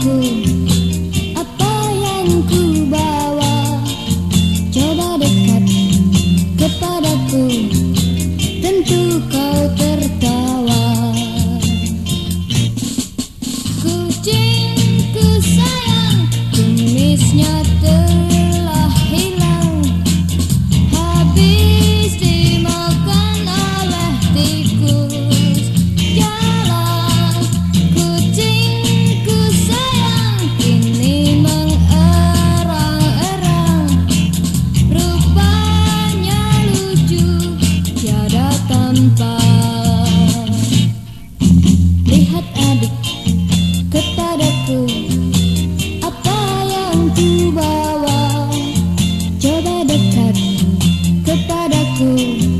aku Lihat adik kepadaku Apa yang ku bawa? Coba dekat kepadaku.